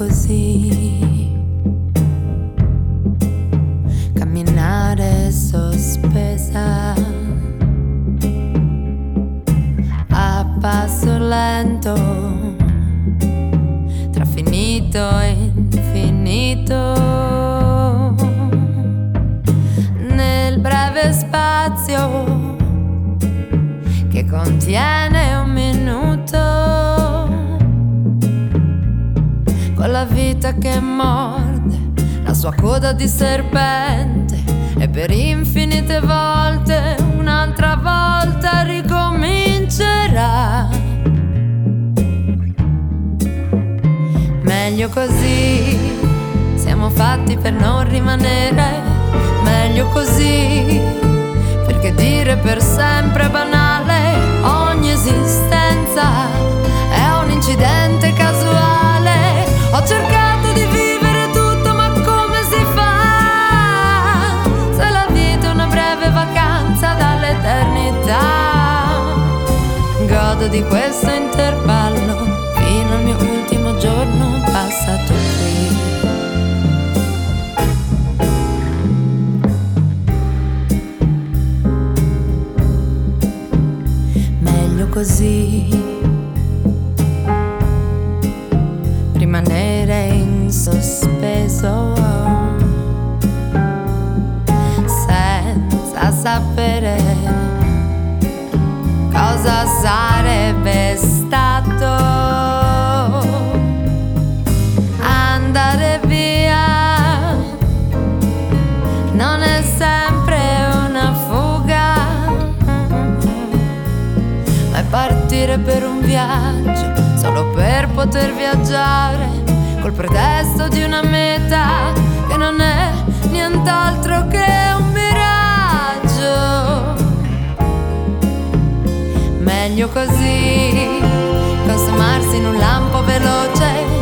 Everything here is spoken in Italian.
così. Camminare sospesa a passo lento tra finito e infinito. Nel breve spazio che contiene La vita che morde la sua coda di serpente e per infinite volte, un'altra volta ricomincerà. Meglio così, siamo fatti per non rimanere, meglio così, perché dire per sempre banale ogni esistenza è un incidente godo di questo intervallo fino al mio ultimo giorno passato qui. Meglio così. Rimanere in sospeso senza sapere cosa sarebbe stato. Andare via non è sempre una fuga, ma è partire per un viaggio solo per poter viaggiare col pretesto di una meta che non è nient'altro così, consumarsi in un lampo veloce